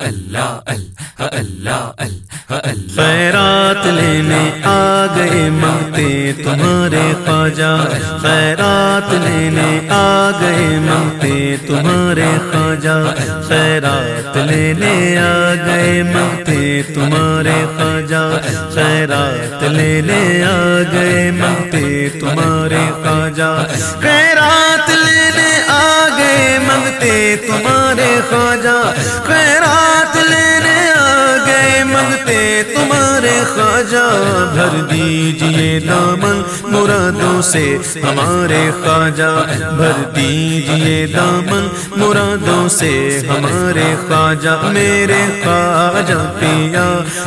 اللہ اللہ خیرات لینے آ گئے منگتے تمہارے خواجہ۔ خیرات لینے آ گئے منگتے تمہارے خواجہ۔ خیرات لینے آ گئے منگتے تمہارے خواجہ۔ خیرات لینے آ گئے منگتے تمہارے خواجہ۔ خیرات لینے گئے تمہارے خواجہ خیرات خواجہ بھر دیجیے دامن مرادوں سے ہمارے خواجہ بھر دیجیے دامن مرادوں سے ہمارے خواجہ میرے خواجہ پیا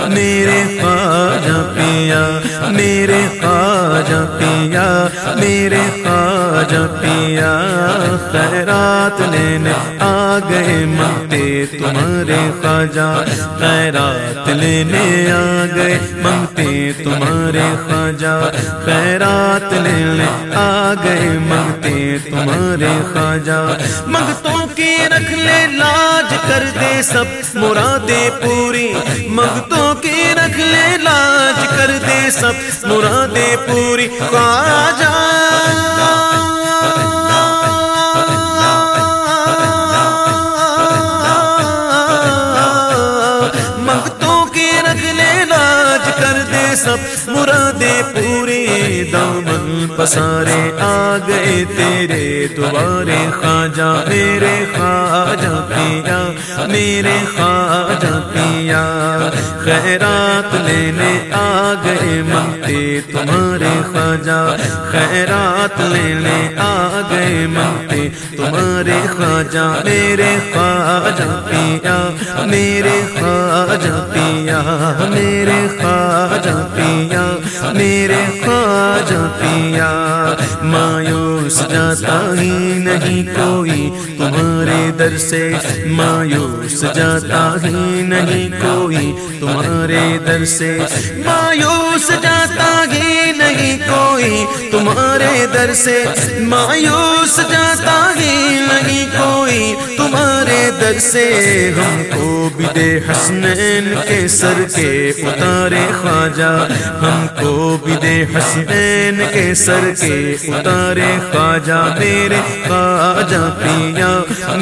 میرے خواجہ پیا میرے خواجہ پیا میرے خواجہ پیا خیرات لینے آ گئے منگتے تمہارے خواجہ خیرات لینے آ گئے منگتے تمہارے خواجہ، خیرات لینے آ گئے منگتے تمہارے خواجہ۔ منگتوں کی رکھ لے، لاج کر دے سب مرادیں پوری۔ منگتوں کی رکھ لے، لاج کر دے سب مرادیں پوری۔ خواجہ سب مرادیں پوری دامن پسارے آ گئے تیرے دوبارے خواجہ، میرے خواجہ پیا میرے خواجہ پیا خیرات لینے آ گئے منگتے تمہارے خواجہ، خیرات لینے آ ماں تمہارے خواجہ میرے خواجہ پیا میرے خواجہ پیا میرے خواجہ پیا میرے پیا مایوس جاتا ہی نہیں کوئی۔ تمہارے در سے مایوس جاتا ہی نہیں کوئی۔ تمہارے در سے مایوس جاتا ہی نہیں کوئی۔ تمہارے در سے مایوس جاتا ہی نہیں کوئی۔ تمہارے در سے ہم کو بھی دے حسنین کے سر کے اتارے خواجہ، ہم کو بھی دے حسنین کے سر کے اتارے خواجہ، میرے خواجہ پیا،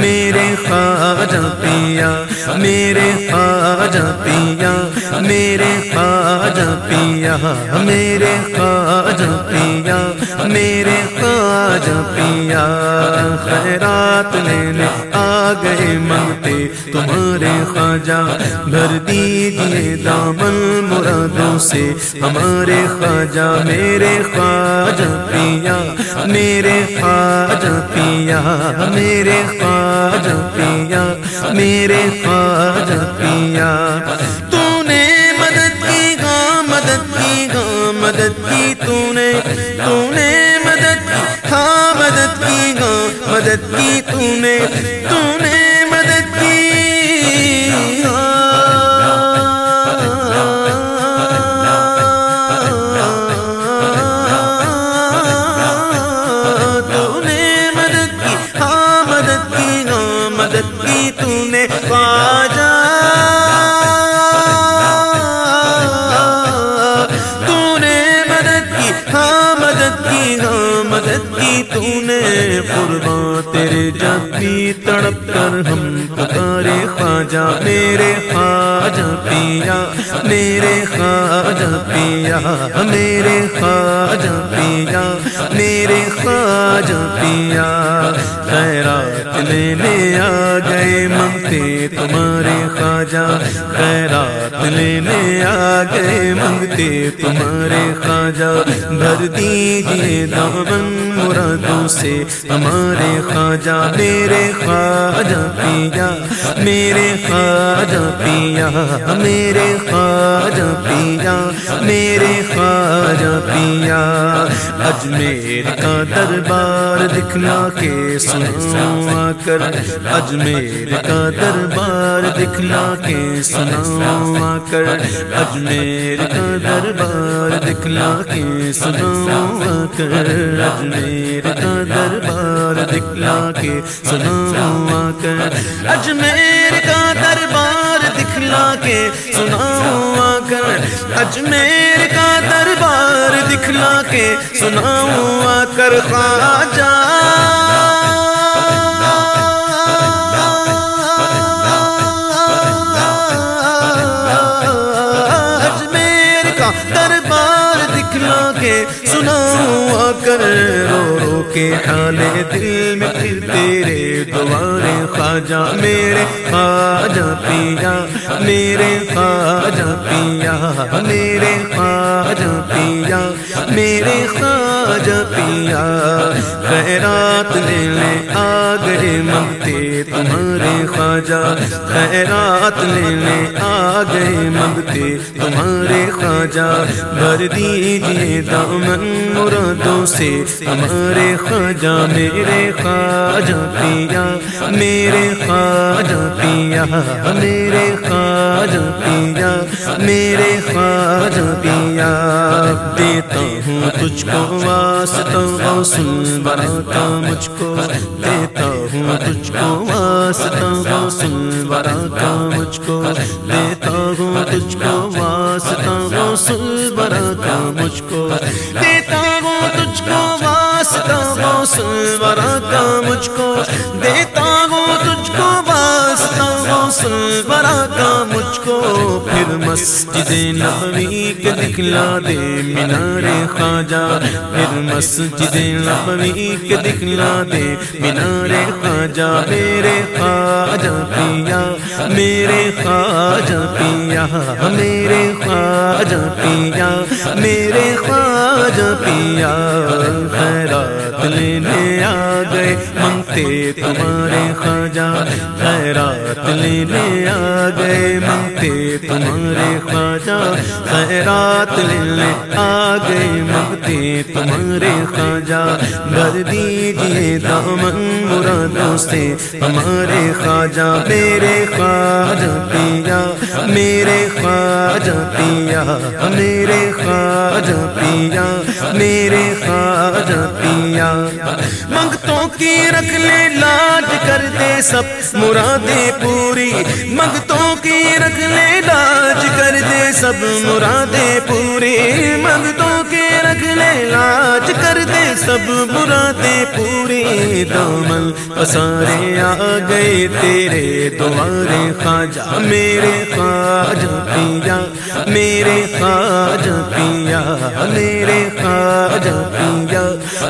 میرے خواجہ پیا، میرے خواجہ پیا، میرے خواجہ خواجہ پیا، میرے خواجہ پیا، میرے خواجہ پیا۔ خیرات لینے آ گئے منگتے، تمہارے خواجہ بھر دیجیے دامن مرادوں سے۔ ہمارے خواجہ، میرے خواجہ پیا، میرے خواجہ پیا، میرے خواجہ پیا، میرے خواجہ پیا۔ عزت کی تو نے مدد کی قربان تیرے جب بھی تڑپ کر ہم پکارے خواجہ، میرے خواجہ پیا، میرے خواجہ پیا، میرے خواجہ پیا، میرے خواجہ پیا۔ خیرات لینے آ گئے، منگتے تمہارے خواجہ، خیرات لینے آ گئے منگتے تمہارے خواجہ بھر دیجیے دامن مرادوں سے۔ ہمارے خواجہ، میرے خواجہ پیا، میرے خواجہ پیا، میرے خواجہ پیا، میرے خواجہ پیا۔ اجمیر کا دربار دکھلا کے سناؤ آ کر۔ اجمیر کا دربار دکھلا کے سناؤ کر اجمیر کا دربار دکھلا کے سناؤ آ کر اجمیر کا دربار دکھلا کے سناؤ آ کر اجمیر کا دربار کے سناؤں آ کر اجمیر کا دربار دکھلا کے سناؤں آ کر خواجہ کا دربار دکھلا کے سناؤں آ کر، رو رو کے حالے دل میں پھر تیرے دوارے خواجہ، میرے خواجہ پیا، میرے خواجہ پیا، میرے خواجہ پیا، میرے خواجہ پیا۔ خیرات لینے آ گئے منگتے تمہارے خواجہ خیرات لینے آ گئے منگتے تمہارے خواجہ بھر دیجیے دامن مرادوں سے ہمارے خواجہ میرے خواجہ پیا میرے خواجہ پیا میرے خواجہ پیا میرے خواجہ پیا دیتا ہوں تجھ کو واسطہ غوث برا مجھ کو دیتا تجھ کو واسطہ غوث برا کا مجھ کو دیتا ہوں تجھ کو واسطہ غوث برا کا مجھ کو دیتا ہوں تجھ کو واسطہ غوث برا کا مجھ کو، دیتا ہوں واسطہ برا کا مجھ کو، پھر مسجد نبوی کے دکھلا دے، مینار خواجہ۔ پھر مسجد نبوی کے دکھلا دے، مینار خواجہ۔ میرے خواجہ پیا، میرے خواجہ پیا، میرے خواجہ پیا، میرے خواجہ پیا۔ خیرات لینے آ گئے، منگتے تمہارے خواجہ۔ لینے آ گئے منگتے تمہارے خواجہ خیرات لینے آ گئے منگتے تمہارے خواجہ بھر دیجیے دامن مرادوں سے۔ ہمارے خواجہ، میرے خواجہ پیا، میرے خواجہ پیا، میرے خواجہ پیا، میرے خواجہ پیا۔ منگتوں کی رکھ لے، لاج کر دے سب مرادیں۔ پوری منگتوں کی رکھ لے لاج کر دے سب مرادیں پوری۔ منگتوں کی رکھ لے لاج کر دے سب مرادیں پوری۔ دامن پسارے آ گئے تیرے دوارے خواجہ، میرے خواجہ پیا، میرے خواجہ پیا، میرے خواجہ پیا،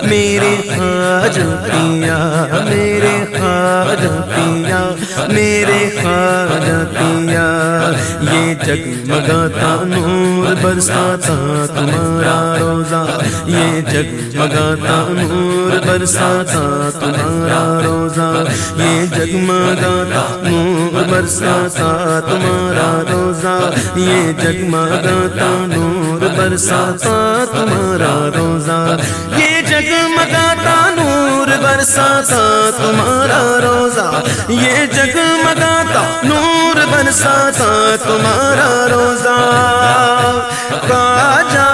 میرے خواجہ پیا، میرے خواجہ میرے خواجہ پیا یہ جگمگاتا نور، برساتا تمہارا روزہ۔ یہ جگمگاتا نور، برساتا تمہارا روزہ۔ یہ جگمگاتا نور، برساتا تمہارا روزہ۔ یہ جگمگاتا نور، برساتا تمہارا روزہ۔ یہ نور برساتا، تمہارا روزہ یہ جگمگاتا، نور برساتا، تمہارا روزہ خواجہ۔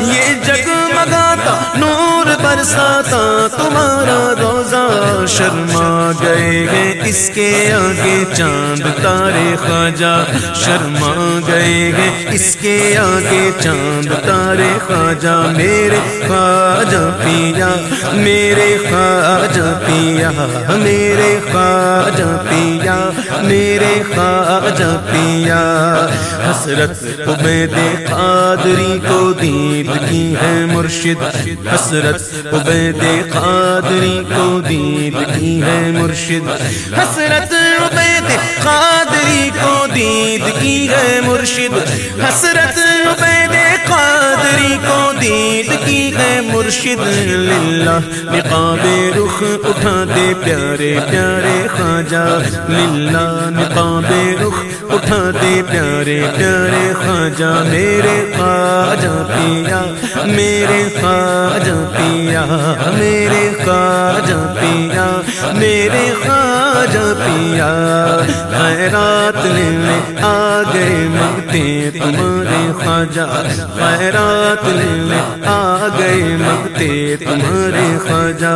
یہ نور برساتا، تمہارا روزہ شرما گئے ہیں اس کے آگے چاند تارے خواجہ شرما گئے ہیں۔ اس کے آگے چاند تارے خواجہ، میرے خواجہ پیا، میرے خواجہ پیا، میرے خواجہ پیا، میرے خواجہ پیا۔ حسرت عبید قادری کو دید کی ہے مرشد۔ حسرت عبید قادری کو دید کی ہے مرشد۔ حسرت عبید قادری کو دید کی ہے مرشد۔ حسرت عبید قادری کو دید کی ہے مرشد۔ للہ نقاب رخ اٹھا دے پیارے پیارے خواجہ۔ للہ نقاب رخ اٹھا دے پیارے پیارے خواجہ۔ میرے خواجہ پیا، میرے خواجہ پیا، میرے خواجہ پیا، میرے خواجہ پیا خیرات لینے آ گئے منگتے تمہارے خواجہ۔ خیرات لینے آ گئے منگتے تمہارے خواجہ۔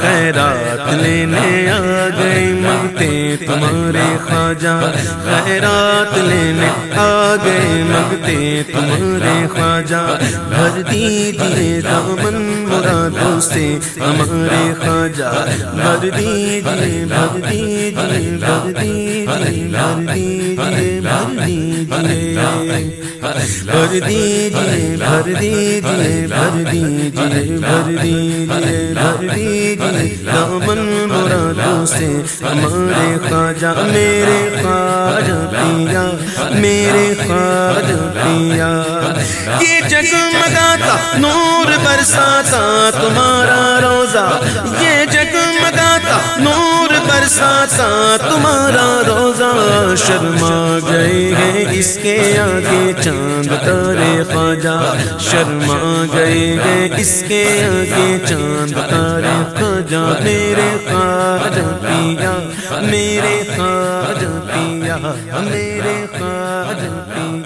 خیرات لینے آ گئے منگتے تمہارے خواجہ۔ خیرات لینے آ گئے منگتے تمہارے خواجہ۔ بھر دیجیے دامن مرادوں سے ہمارے خواجہ۔ بھر دیجیے بھر دیجیے دامن مرادوں سے ہمارے خواجہ میرے خواجہ پیا میرے خواجہ پیا یہ جگمگاتا نور برساتا تمہارا روزہ یہ جگمگاتا نور برساتا تمہارا روزہ شرما گئے ہیں۔ اس کے آگے چاند تارے خواجہ شرما گئے ہیں۔ اس کے آگے چاند تارے خواجہ، میرے خواجہ پیا، میرے خواجہ پیا، میرے خواجہ پیا۔